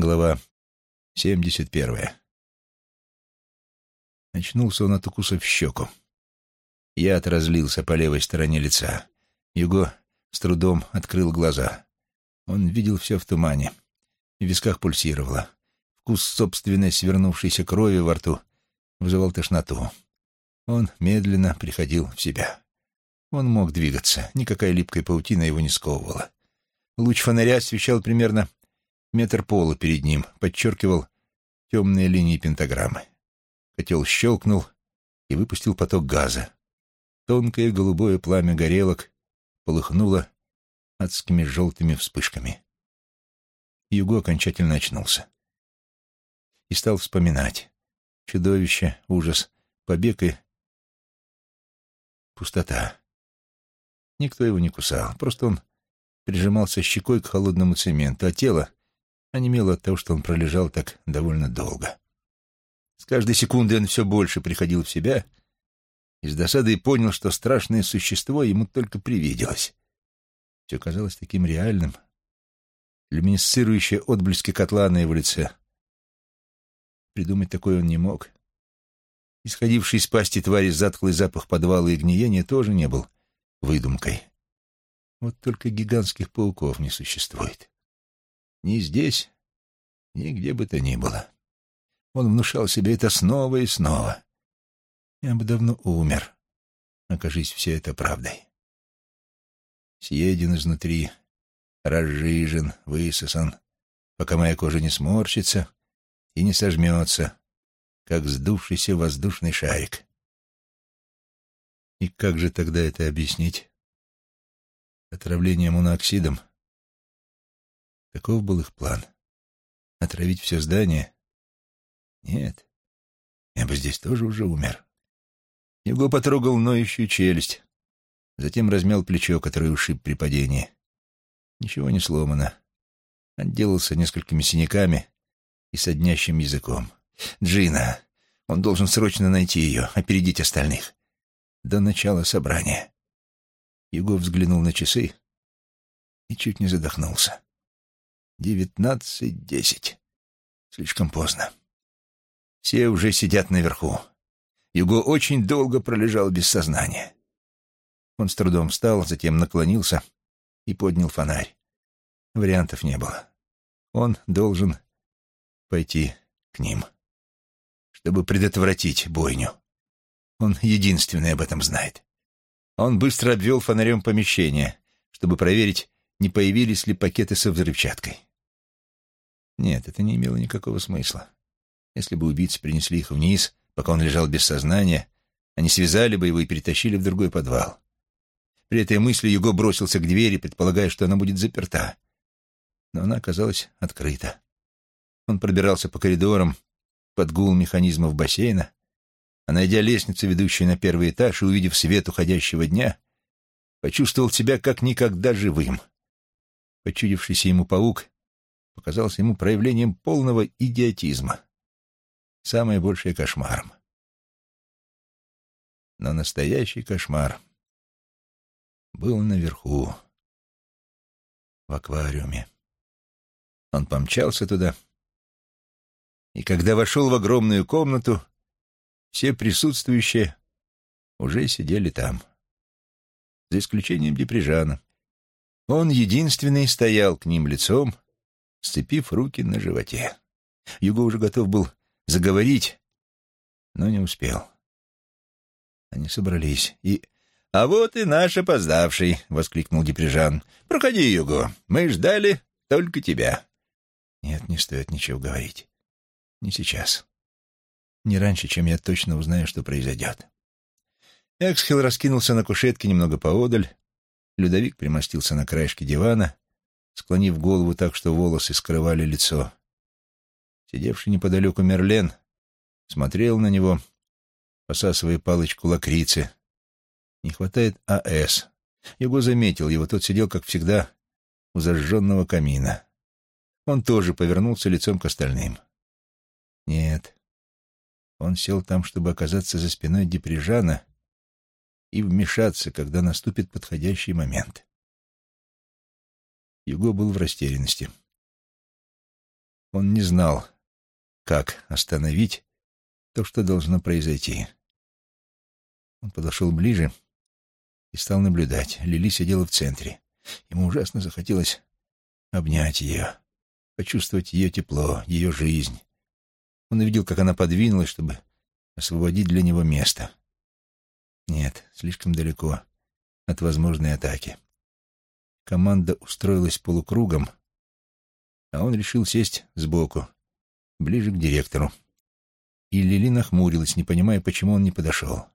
Глава 71. Очнулся он от укуса в щеку. Яд разлился по левой стороне лица. Юго с трудом открыл глаза. Он видел все в тумане. В висках пульсировало. Вкус собственной свернувшейся крови во рту вызывал тошноту. Он медленно приходил в себя. Он мог двигаться, никакая липкая паутина его не сковывала. Луч фонаря освещал примерно метр пола перед ним, подчеркивал темные линии пентаграммы. Котел щелкнул и выпустил поток газа. Тонкое голубое пламя горелок полыхнуло адскими желтыми вспышками. Юго окончательно очнулся. И стал вспоминать. Чудовище, ужас, побег и пустота. Никто его не кусал, просто он прижимался щекой к холодному цементу, а тело онемело от того, что он пролежал так довольно долго. С каждой секундой он все больше приходил в себя и с досадой понял, что страшное существо ему только привиделось. Все казалось таким реальным. Люминесцирующие отблески котла на его лице. Придумать такое он не мог. Исходивший из пасти твари затхлый запах подвала и гниения тоже не был выдумкой. Вот только гигантских пауков не существует. Ни здесь, ни где бы то ни было. Он внушал себе это снова и снова. Я бы давно умер, окажись все это правдой. Съеден изнутри, разжижен, высосан, пока моя кожа не сморщится и не сожмется, как сдувшийся воздушный шарик. И как же тогда это объяснить? Отравление монооксидом? Каков был их план? Отравить все здание? Нет, я бы здесь тоже уже умер. Его потрогал ноющую челюсть, затем размял плечо, которое ушиб при падении. Ничего не сломано. Отделался несколькими синяками и соднящим языком. Джина. Он должен срочно найти ее, опередить остальных. До начала собрания. Его взглянул на часы и чуть не задохнулся. Девятнадцать десять. Слишком поздно. Все уже сидят наверху. Юго очень долго пролежал без сознания. Он с трудом встал, затем наклонился и поднял фонарь. Вариантов не было. Он должен пойти к ним чтобы предотвратить бойню. Он единственный об этом знает. Он быстро обвел фонарем помещение, чтобы проверить, не появились ли пакеты со взрывчаткой. Нет, это не имело никакого смысла. Если бы убийцы принесли их вниз, пока он лежал без сознания, они связали бы его и перетащили в другой подвал. При этой мысли Юго бросился к двери, предполагая, что она будет заперта. Но она оказалась открыта. Он пробирался по коридорам, под гул механизмов бассейна, а найдя лестницу, ведущую на первый этаж, и увидев свет уходящего дня, почувствовал себя как никогда живым. Почудившийся ему паук показался ему проявлением полного идиотизма. Самое большее кошмаром. Но настоящий кошмар был наверху, в аквариуме. Он помчался туда — и когда вошел в огромную комнату, все присутствующие уже сидели там, за исключением Деприжана. Он единственный стоял к ним лицом, сцепив руки на животе. Юго уже готов был заговорить, но не успел. Они собрались, и... «А вот и наш опоздавший!» — воскликнул Деприжан. «Проходи, Юго, мы ждали только тебя». «Нет, не стоит ничего говорить. Не сейчас. Не раньше, чем я точно узнаю, что произойдет. Эксхилл раскинулся на кушетке немного поодаль. Людовик примостился на краешке дивана, склонив голову так, что волосы скрывали лицо. Сидевший неподалеку Мерлен смотрел на него, посасывая палочку лакрицы. Не хватает АС. Его заметил, его тот сидел, как всегда, у зажженного камина. Он тоже повернулся лицом к остальным. — нет. Он сел там, чтобы оказаться за спиной Деприжана и вмешаться, когда наступит подходящий момент. Юго был в растерянности. Он не знал, как остановить то, что должно произойти. Он подошел ближе и стал наблюдать. Лили сидела в центре. Ему ужасно захотелось обнять ее, почувствовать ее тепло, ее жизнь. Он увидел, как она подвинулась, чтобы освободить для него место. Нет, слишком далеко от возможной атаки. Команда устроилась полукругом, а он решил сесть сбоку, ближе к директору. И Лили нахмурилась, не понимая, почему он не подошел.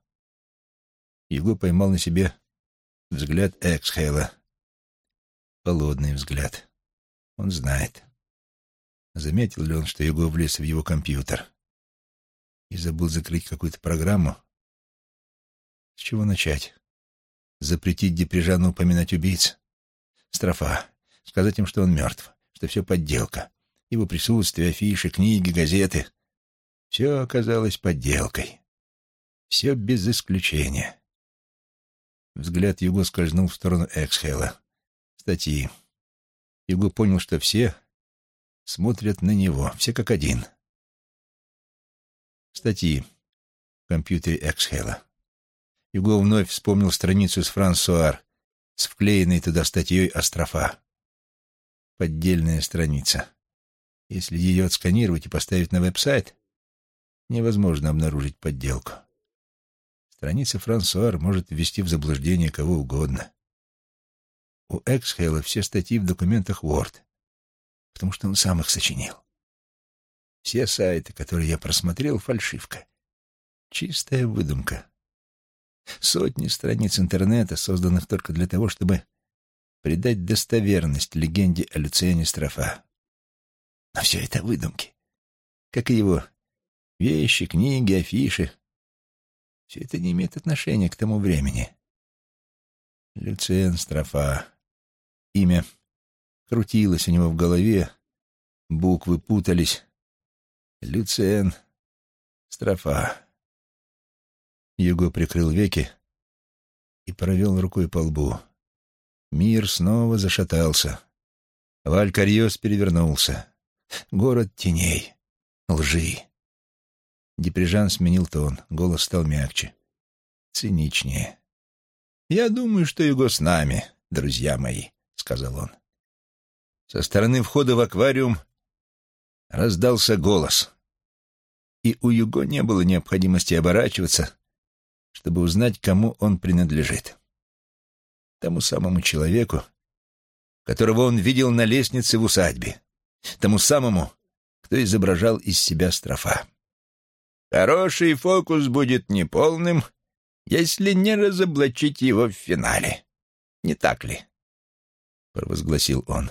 Его поймал на себе взгляд Эксхейла. Холодный взгляд. Он знает. Заметил ли он, что Его влез в его компьютер? И забыл закрыть какую-то программу? С чего начать? Запретить Деприжану упоминать убийц? Строфа. Сказать им, что он мертв, что все подделка. Его присутствие, афиши, книги, газеты. Все оказалось подделкой. Все без исключения. Взгляд Юго скользнул в сторону Эксхейла. Статьи. Юго понял, что все смотрят на него, все как один. Статьи в компьютере Эксхейла. Юго вновь вспомнил страницу с Франсуар с вклеенной туда статьей «Острофа». Поддельная страница. Если ее отсканировать и поставить на веб-сайт, невозможно обнаружить подделку. Страница Франсуар может ввести в заблуждение кого угодно. У Эксхейла все статьи в документах Word, потому что он сам их сочинил. Все сайты, которые я просмотрел, фальшивка. Чистая выдумка. Сотни страниц интернета, созданных только для того, чтобы придать достоверность легенде о Люциане Строфа. Но все это выдумки. Как и его вещи, книги, афиши, все это не имеет отношения к тому времени. Люциен Строфа. Имя крутилось у него в голове, буквы путались. Люциен Строфа. Юго прикрыл веки и провел рукой по лбу. Мир снова зашатался. Валькариос перевернулся. Город теней, лжи, Деприжан сменил тон, голос стал мягче, циничнее. «Я думаю, что его с нами, друзья мои», — сказал он. Со стороны входа в аквариум раздался голос, и у Юго не было необходимости оборачиваться, чтобы узнать, кому он принадлежит. Тому самому человеку, которого он видел на лестнице в усадьбе, тому самому, кто изображал из себя строфа. Хороший фокус будет неполным, если не разоблачить его в финале. Не так ли? — провозгласил он.